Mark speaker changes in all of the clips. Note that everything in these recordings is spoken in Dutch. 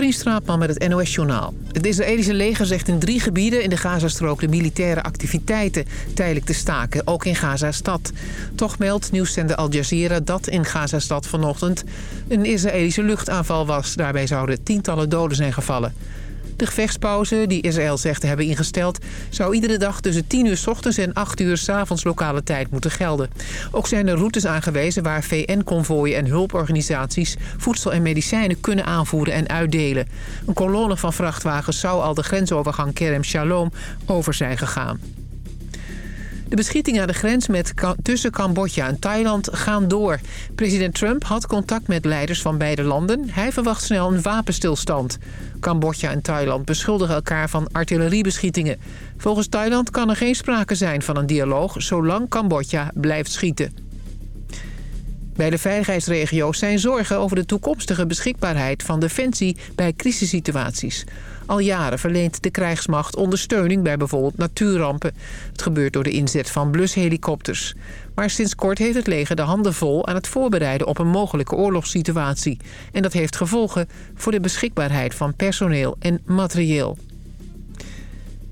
Speaker 1: Katrien Straatman met het NOS-journaal. Het Israëlische leger zegt in drie gebieden in de Gazastrook... de militaire activiteiten tijdelijk te staken, ook in Gazastad. Toch meldt nieuwszender Al Jazeera dat in Gazastad vanochtend... een Israëlische luchtaanval was. Daarbij zouden tientallen doden zijn gevallen. De gevechtspauze die Israël zegt te hebben ingesteld... zou iedere dag tussen 10 uur s ochtends en 8 uur s avonds lokale tijd moeten gelden. Ook zijn er routes aangewezen waar VN-convooien en hulporganisaties... voedsel en medicijnen kunnen aanvoeren en uitdelen. Een kolonne van vrachtwagens zou al de grensovergang Kerem Shalom over zijn gegaan. De beschietingen aan de grens met, tussen Cambodja en Thailand gaan door. President Trump had contact met leiders van beide landen. Hij verwacht snel een wapenstilstand. Cambodja en Thailand beschuldigen elkaar van artilleriebeschietingen. Volgens Thailand kan er geen sprake zijn van een dialoog... zolang Cambodja blijft schieten. Bij de veiligheidsregio's zijn zorgen over de toekomstige beschikbaarheid van defensie bij crisissituaties. Al jaren verleent de krijgsmacht ondersteuning bij bijvoorbeeld natuurrampen. Het gebeurt door de inzet van blushelikopters. Maar sinds kort heeft het leger de handen vol aan het voorbereiden op een mogelijke oorlogssituatie. En dat heeft gevolgen voor de beschikbaarheid van personeel en materieel.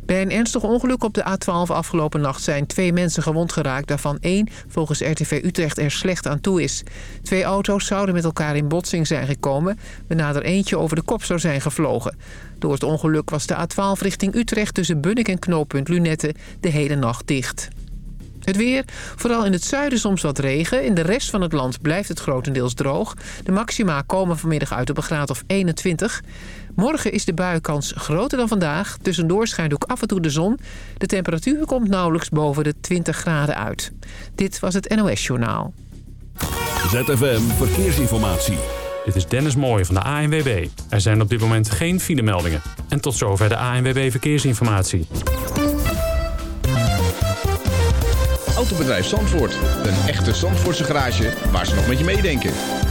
Speaker 1: Bij een ernstig ongeluk op de A12 afgelopen nacht zijn twee mensen gewond geraakt... waarvan één volgens RTV Utrecht er slecht aan toe is. Twee auto's zouden met elkaar in botsing zijn gekomen... waarna er eentje over de kop zou zijn gevlogen. Door het ongeluk was de A12 richting Utrecht tussen Bunnik en knooppunt Lunette de hele nacht dicht. Het weer, vooral in het zuiden soms wat regen. In de rest van het land blijft het grotendeels droog. De maxima komen vanmiddag uit op een graad of 21. Morgen is de buienkans groter dan vandaag. Tussendoor schijnt ook af en toe de zon. De temperatuur komt nauwelijks boven de 20 graden uit. Dit was het NOS Journaal.
Speaker 2: ZFM Verkeersinformatie.
Speaker 3: Dit is Dennis Mooij van de ANWB. Er zijn op dit moment geen filemeldingen. En tot zover de ANWB Verkeersinformatie.
Speaker 4: Autobedrijf Zandvoort. Een echte Zandvoortse garage waar ze nog met je meedenken.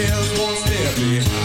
Speaker 2: heels
Speaker 5: won't stay behind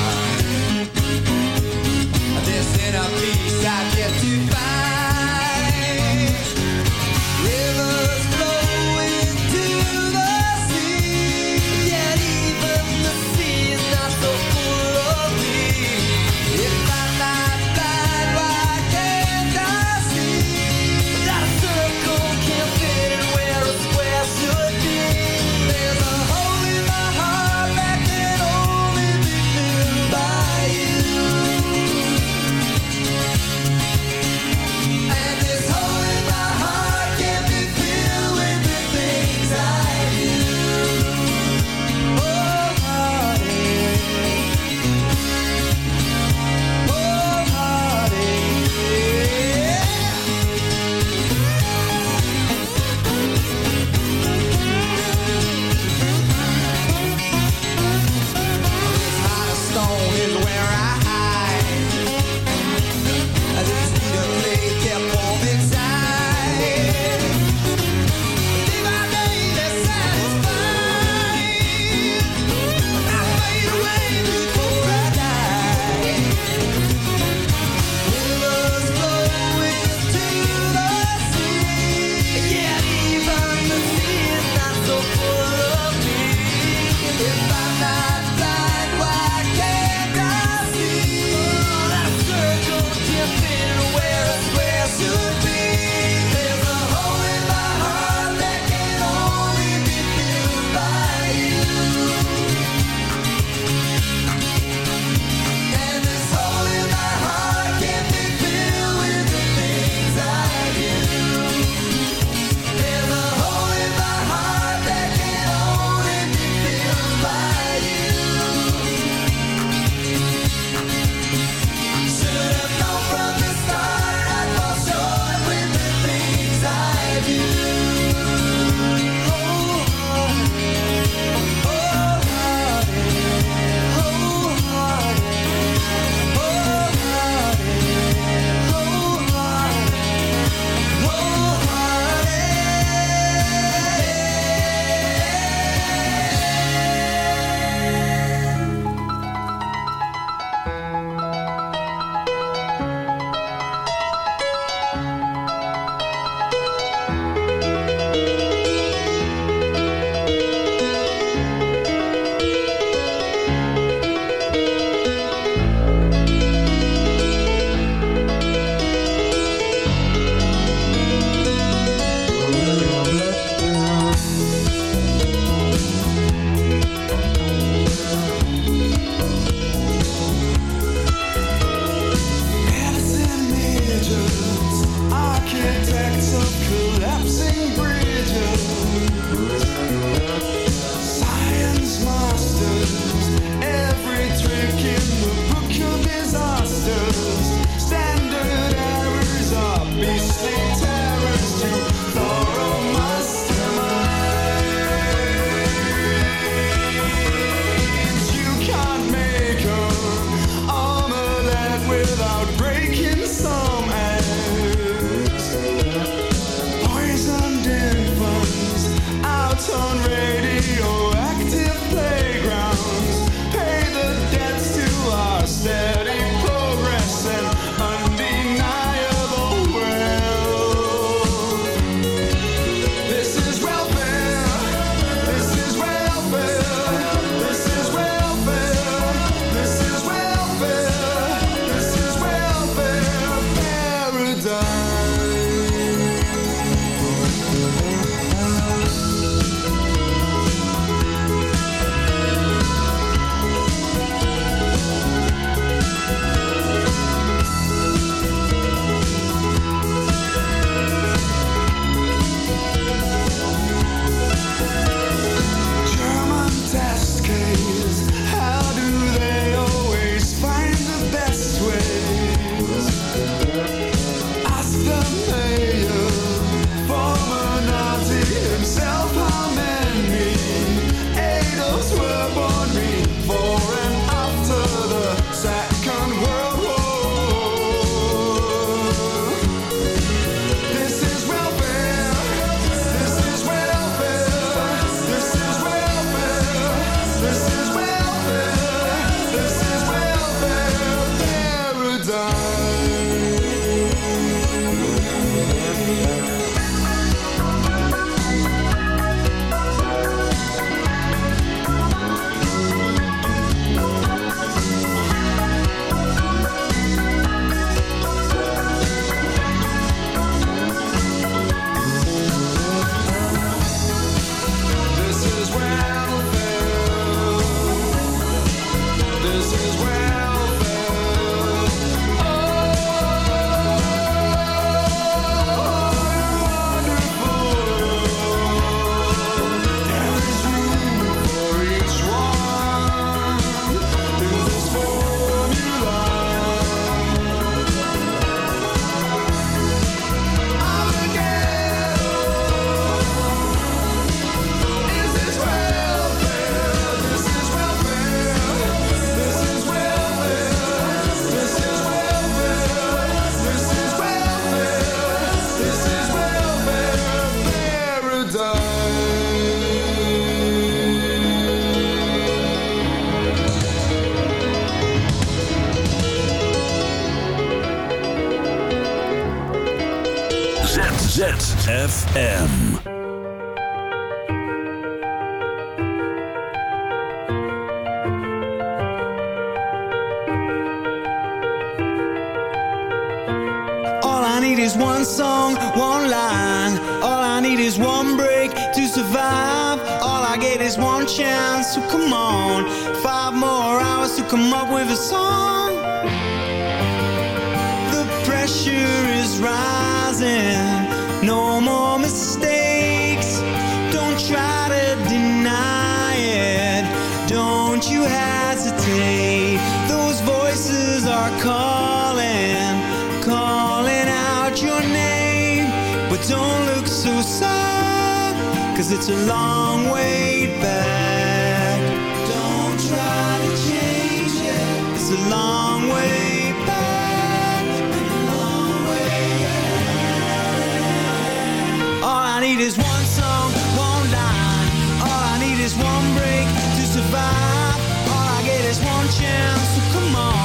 Speaker 5: always one chance, so come on.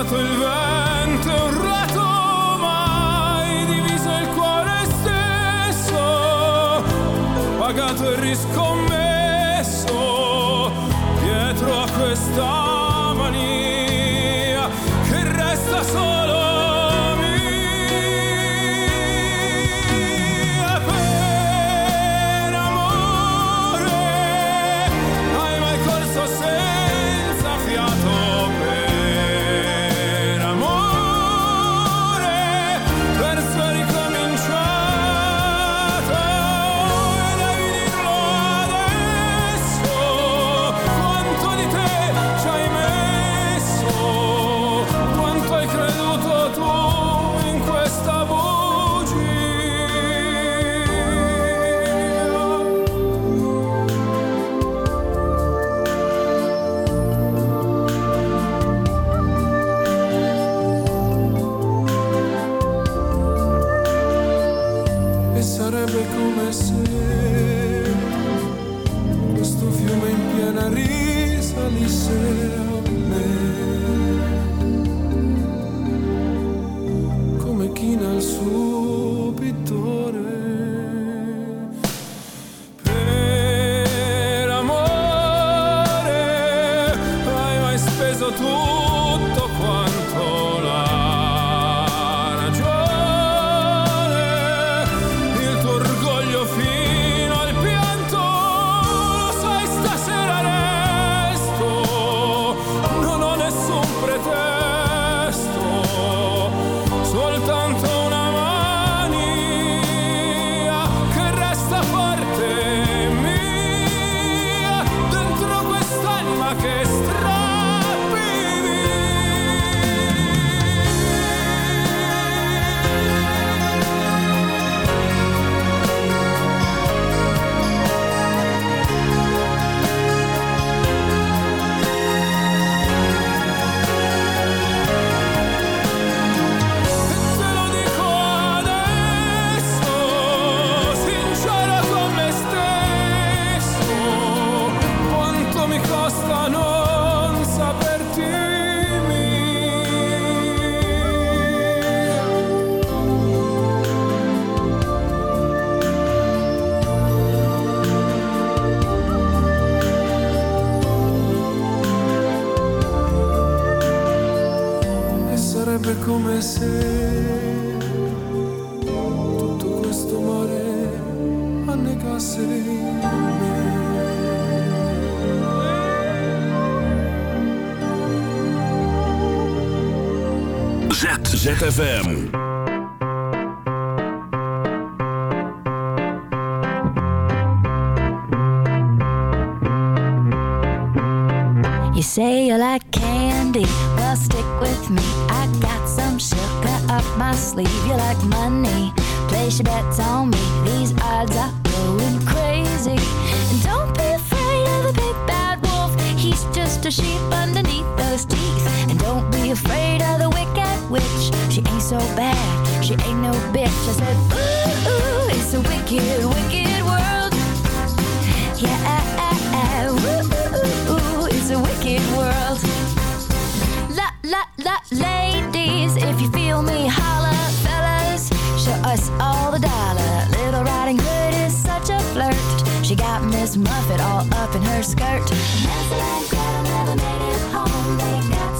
Speaker 6: passato il vento e un rato mai diviso il cuore stesso, pagato e riscommesso dietro a questa
Speaker 7: ZFM. Miss Muffet all up in her skirt. Nancy and Gretel never made it home. They got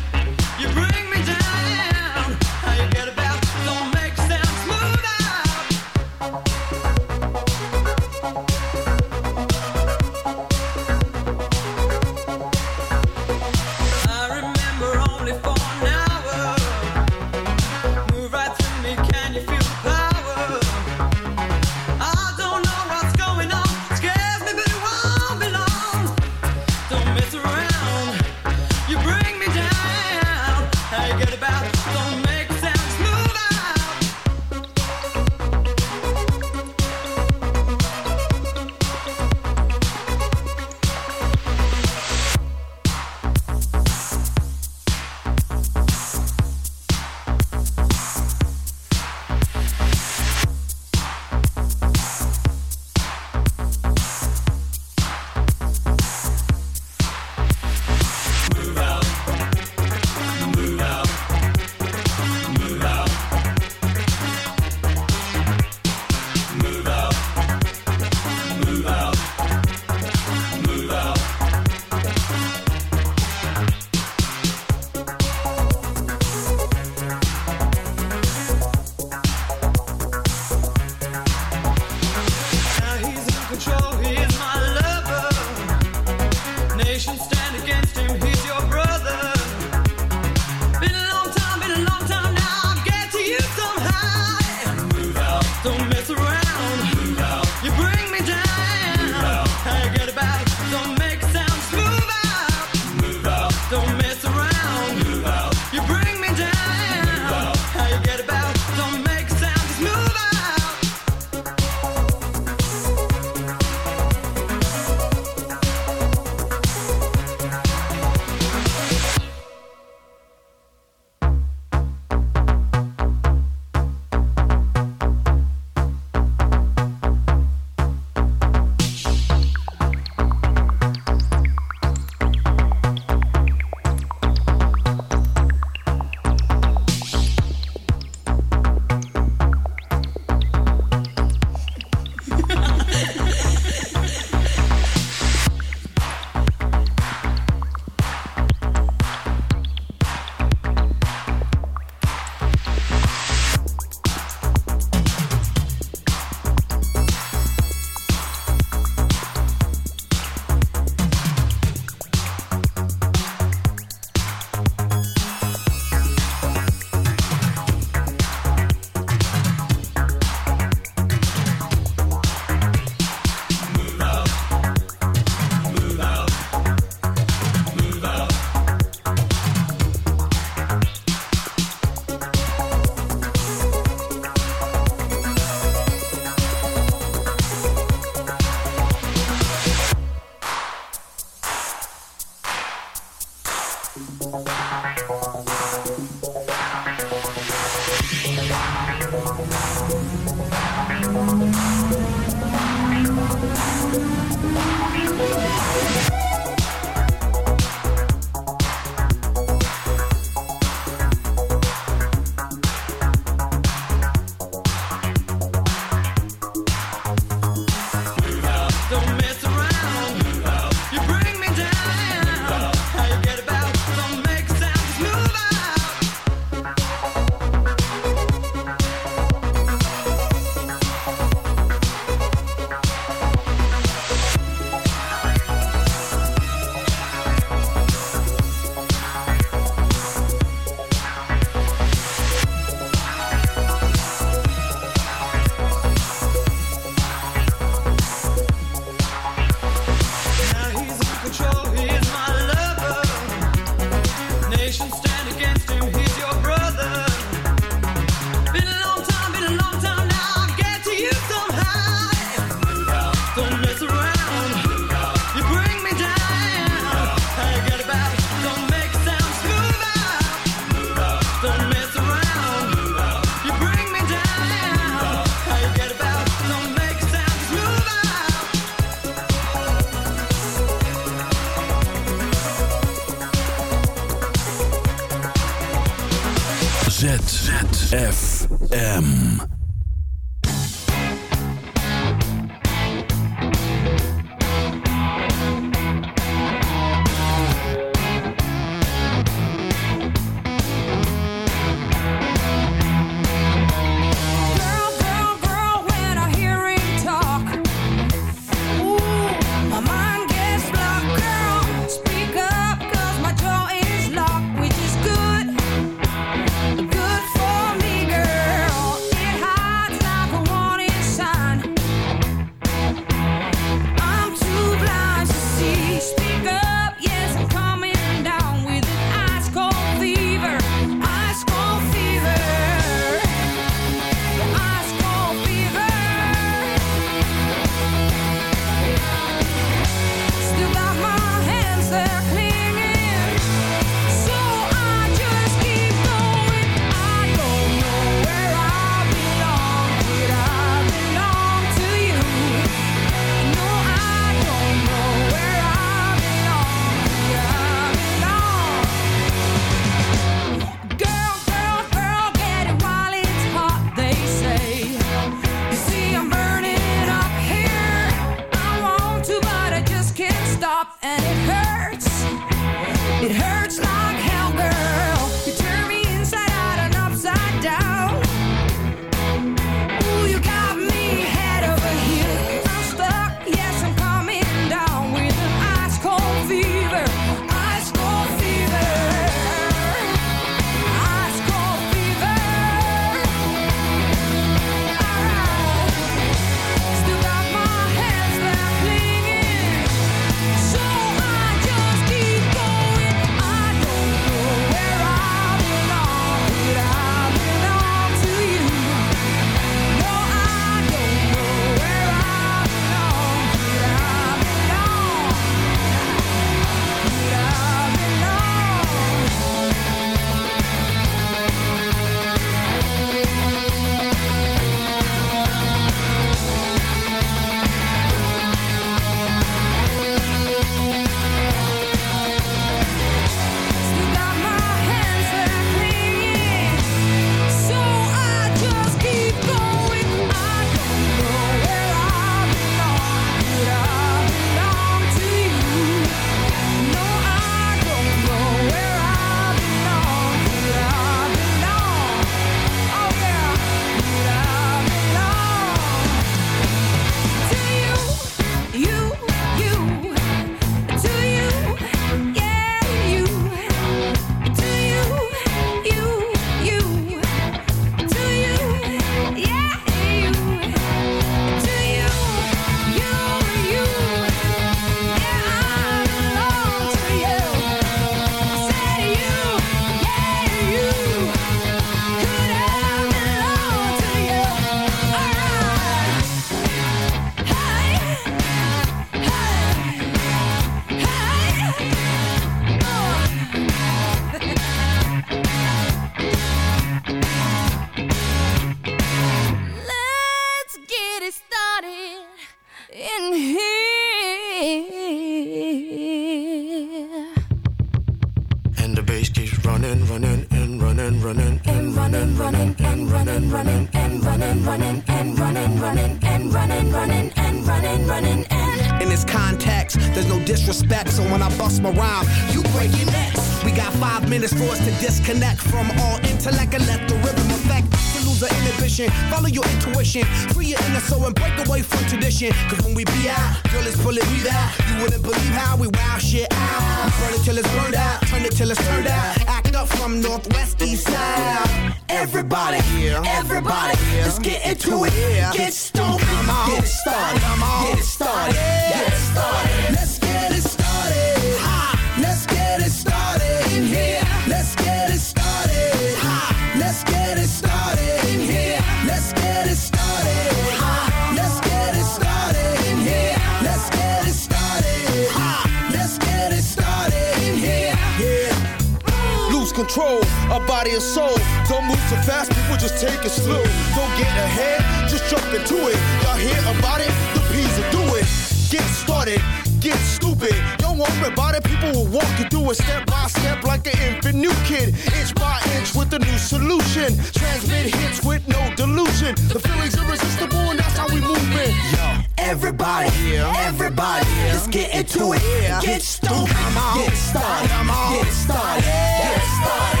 Speaker 6: like an
Speaker 8: infant new kid, inch by inch with a new solution. Transmit hits with no delusion. The feeling's irresistible, and that's how we move it. Yo,
Speaker 9: Everybody, everybody, let's get into it. Get stoned, get started, get started, get started. Get